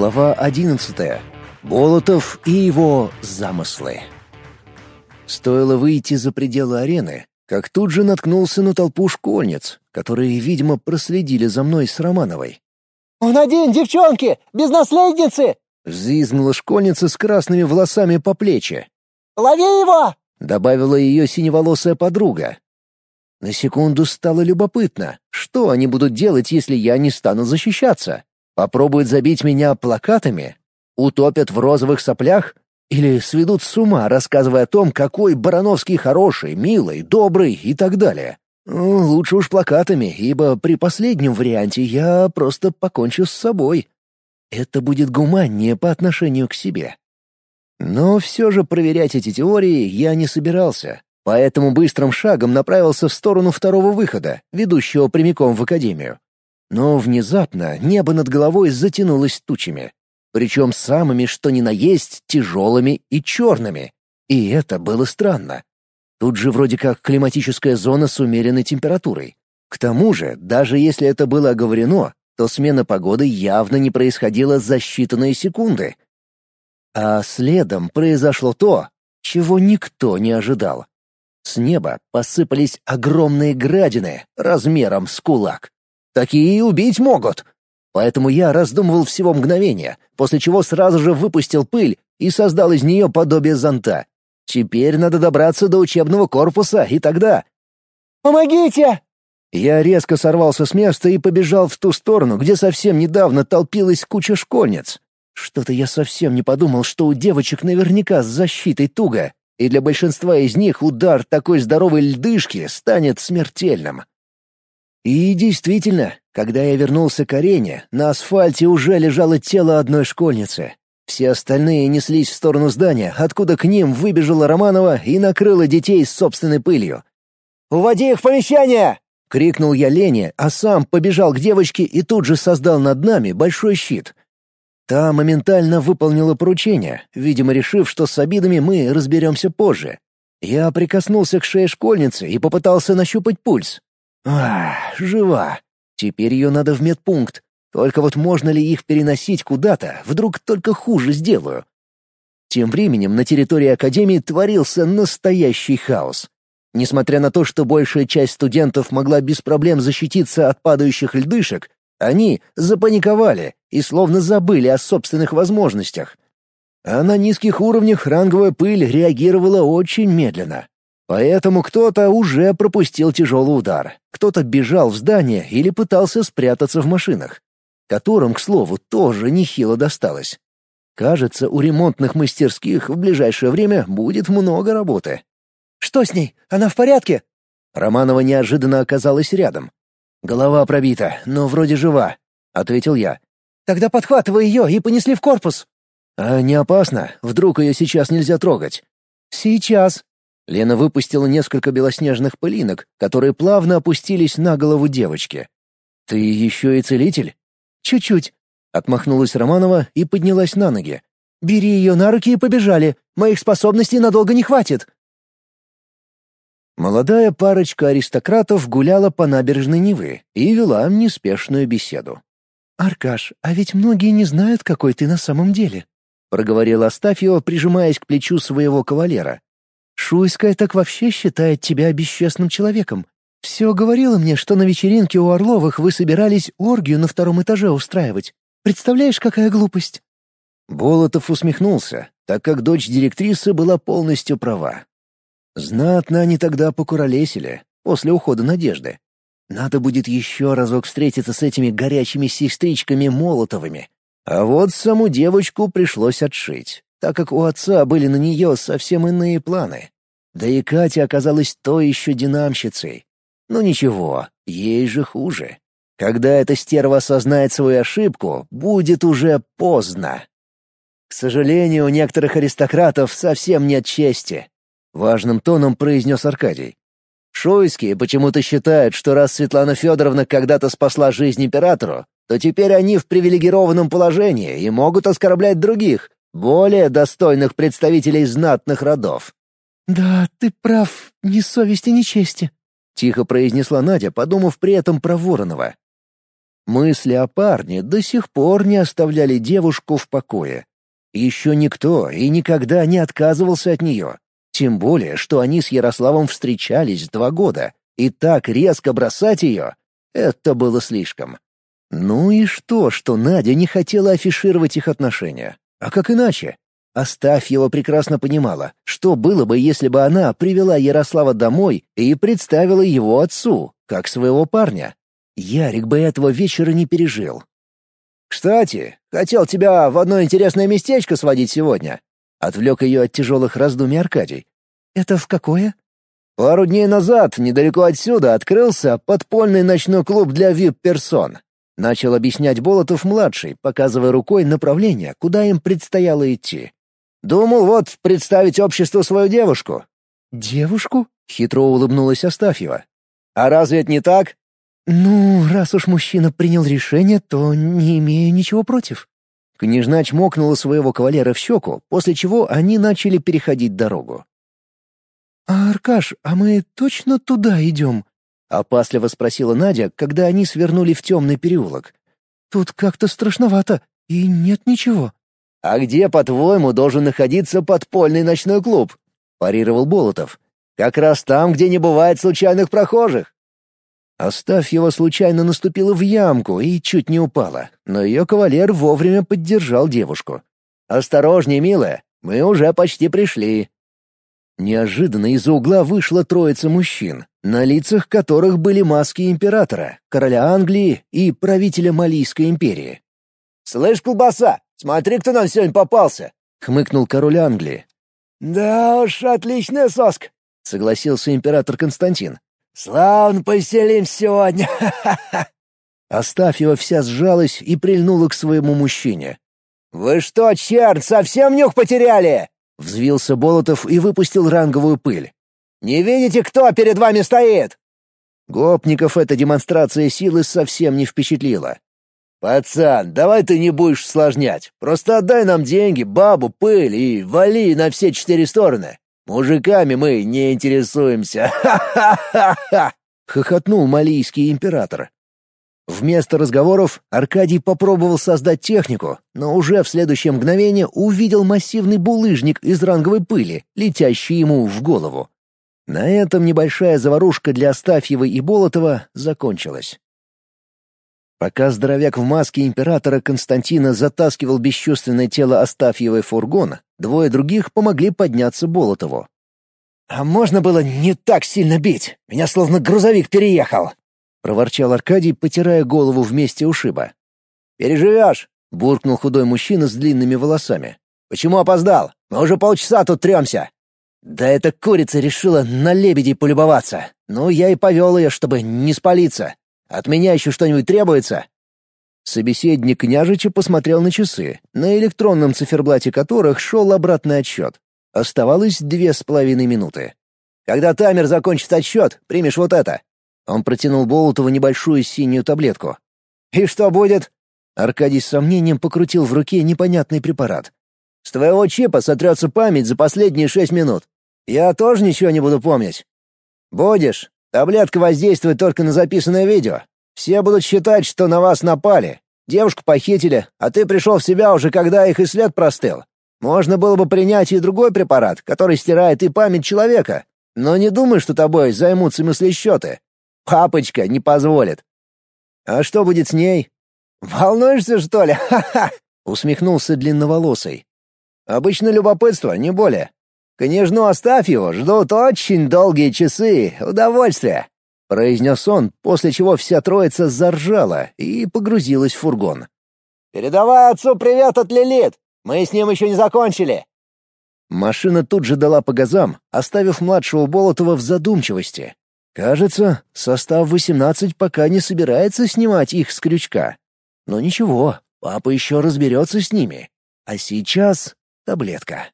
Глава 11. Болотов и его замыслы. Стоило выйти за пределы арены, как тут же наткнулся на толпу школьниц, которые, видимо, проследили за мной с Романовой. «Он один, девчонки! Без наследницы!» — взвизгнула школьница с красными волосами по плечи. «Лови его!» — добавила ее синеволосая подруга. На секунду стало любопытно, что они будут делать, если я не стану защищаться. Попробуют забить меня плакатами? Утопят в розовых соплях? Или сведут с ума, рассказывая о том, какой Барановский хороший, милый, добрый и так далее? Ну, лучше уж плакатами, ибо при последнем варианте я просто покончу с собой. Это будет гуманнее по отношению к себе. Но все же проверять эти теории я не собирался, поэтому быстрым шагом направился в сторону второго выхода, ведущего прямиком в академию. Но внезапно небо над головой затянулось тучами. Причем самыми, что ни на есть, тяжелыми и черными. И это было странно. Тут же вроде как климатическая зона с умеренной температурой. К тому же, даже если это было оговорено, то смена погоды явно не происходила за считанные секунды. А следом произошло то, чего никто не ожидал. С неба посыпались огромные градины размером с кулак. Такие и убить могут. Поэтому я раздумывал всего мгновения, после чего сразу же выпустил пыль и создал из нее подобие зонта. Теперь надо добраться до учебного корпуса, и тогда... «Помогите!» Я резко сорвался с места и побежал в ту сторону, где совсем недавно толпилась куча школьниц. Что-то я совсем не подумал, что у девочек наверняка с защитой туго, и для большинства из них удар такой здоровой льдышки станет смертельным. И действительно, когда я вернулся к арене, на асфальте уже лежало тело одной школьницы. Все остальные неслись в сторону здания, откуда к ним выбежала Романова и накрыла детей собственной пылью. «Уводи их в помещение!» — крикнул я Лене, а сам побежал к девочке и тут же создал над нами большой щит. Та моментально выполнила поручение, видимо, решив, что с обидами мы разберемся позже. Я прикоснулся к шее школьницы и попытался нащупать пульс. Ах, жива. Теперь ее надо в медпункт. Только вот можно ли их переносить куда-то, вдруг только хуже сделаю. Тем временем на территории Академии творился настоящий хаос. Несмотря на то, что большая часть студентов могла без проблем защититься от падающих льдышек, они запаниковали и словно забыли о собственных возможностях. А на низких уровнях ранговая пыль реагировала очень медленно. Поэтому кто-то уже пропустил тяжелый удар, кто-то бежал в здание или пытался спрятаться в машинах, которым, к слову, тоже нехило досталось. Кажется, у ремонтных мастерских в ближайшее время будет много работы. «Что с ней? Она в порядке?» Романова неожиданно оказалась рядом. «Голова пробита, но вроде жива», — ответил я. «Тогда подхватывай ее и понесли в корпус». «А не опасно? Вдруг ее сейчас нельзя трогать?» «Сейчас», Лена выпустила несколько белоснежных пылинок, которые плавно опустились на голову девочки. «Ты еще и целитель?» «Чуть-чуть», — отмахнулась Романова и поднялась на ноги. «Бери ее на руки и побежали. Моих способностей надолго не хватит». Молодая парочка аристократов гуляла по набережной Невы и вела неспешную беседу. «Аркаш, а ведь многие не знают, какой ты на самом деле», — проговорила Астафьева, прижимаясь к плечу своего кавалера. Шуйская так вообще считает тебя бесчестным человеком. Все говорила мне, что на вечеринке у Орловых вы собирались оргию на втором этаже устраивать. Представляешь, какая глупость?» Болотов усмехнулся, так как дочь директрисы была полностью права. Знатно они тогда покуролесили, после ухода Надежды. Надо будет еще разок встретиться с этими горячими сестричками Молотовыми. А вот саму девочку пришлось отшить так как у отца были на нее совсем иные планы. Да и Катя оказалась той еще динамщицей. Ну ничего, ей же хуже. Когда эта стерва осознает свою ошибку, будет уже поздно. К сожалению, у некоторых аристократов совсем нет чести. Важным тоном произнес Аркадий. Шуйские почему-то считают, что раз Светлана Федоровна когда-то спасла жизнь императору, то теперь они в привилегированном положении и могут оскорблять других, более достойных представителей знатных родов. «Да, ты прав, ни совести, ни чести», — тихо произнесла Надя, подумав при этом про Воронова. Мысли о парне до сих пор не оставляли девушку в покое. Еще никто и никогда не отказывался от нее. Тем более, что они с Ярославом встречались два года, и так резко бросать ее — это было слишком. Ну и что, что Надя не хотела афишировать их отношения? А как иначе? Оставьева прекрасно понимала, что было бы, если бы она привела Ярослава домой и представила его отцу, как своего парня. Ярик бы этого вечера не пережил. «Кстати, хотел тебя в одно интересное местечко сводить сегодня», — отвлек ее от тяжелых раздумий Аркадий. «Это в какое?» Пару дней назад, недалеко отсюда, открылся подпольный ночной клуб для вип-персон. Начал объяснять Болотов-младший, показывая рукой направление, куда им предстояло идти. Думал вот представить обществу свою девушку». «Девушку?» — хитро улыбнулась Астафьева. «А разве это не так?» «Ну, раз уж мужчина принял решение, то не имею ничего против». Княжна чмокнула своего кавалера в щеку, после чего они начали переходить дорогу. «А, Аркаш, а мы точно туда идем?» — опасливо спросила Надя, когда они свернули в темный переулок. «Тут как-то страшновато, и нет ничего». «А где, по-твоему, должен находиться подпольный ночной клуб?» — парировал Болотов. «Как раз там, где не бывает случайных прохожих». Астафьева случайно наступила в ямку и чуть не упала, но ее кавалер вовремя поддержал девушку. «Осторожнее, милая, мы уже почти пришли». Неожиданно из-за угла вышла троица мужчин, на лицах которых были маски императора, короля Англии и правителя Малийской империи. «Слышь, колбаса, Смотри, кто нам сегодня попался!» — хмыкнул король Англии. «Да уж, отличная соска!» — согласился император Константин. «Славно поселим сегодня!» Астафьева вся сжалась и прильнула к своему мужчине. «Вы что, черт, совсем нюх потеряли?» — взвился Болотов и выпустил ранговую пыль. «Не видите, кто перед вами стоит?» Гопников эта демонстрация силы совсем не впечатлила. «Пацан, давай ты не будешь усложнять. Просто отдай нам деньги, бабу, пыль и вали на все четыре стороны. Мужиками мы не интересуемся. Ха-ха-ха-ха!» — хохотнул малийский император. Вместо разговоров Аркадий попробовал создать технику, но уже в следующее мгновение увидел массивный булыжник из ранговой пыли, летящий ему в голову. На этом небольшая заварушка для Астафьева и Болотова закончилась. Пока здоровяк в маске императора Константина затаскивал бесчувственное тело Астафьевой фургона, двое других помогли подняться Болотову. «А можно было не так сильно бить? Меня словно грузовик переехал!» — проворчал Аркадий, потирая голову вместе ушиба. «Переживешь!» — буркнул худой мужчина с длинными волосами. «Почему опоздал? Мы уже полчаса тут трёмся!» «Да эта курица решила на лебедей полюбоваться. Ну, я и повел ее, чтобы не спалиться. От меня еще что-нибудь требуется?» Собеседник княжича посмотрел на часы, на электронном циферблате которых шел обратный отсчет. Оставалось две с половиной минуты. «Когда таймер закончит отсчет, примешь вот это». Он протянул Болотову небольшую синюю таблетку. «И что будет?» Аркадий с сомнением покрутил в руке непонятный препарат. «С твоего чипа сотрется память за последние шесть минут. Я тоже ничего не буду помнить». «Будешь. Таблетка воздействует только на записанное видео. Все будут считать, что на вас напали. Девушку похитили, а ты пришел в себя уже, когда их и след простыл. Можно было бы принять и другой препарат, который стирает и память человека. Но не думай, что тобой займутся мыслесчеты. Папочка не позволит. А что будет с ней? Волнуешься, что ли? Ха-ха! Усмехнулся длинноволосый. Обычно любопытство, не более. Княжну Астафьеву ждут очень долгие часы удовольствия», — произнес он, после чего вся троица заржала и погрузилась в фургон. «Передавай отцу привет от Лилит! Мы с ним еще не закончили!» Машина тут же дала по газам, оставив младшего Болотова в задумчивости. Кажется, состав 18 пока не собирается снимать их с крючка. Но ничего, папа еще разберется с ними. А сейчас таблетка.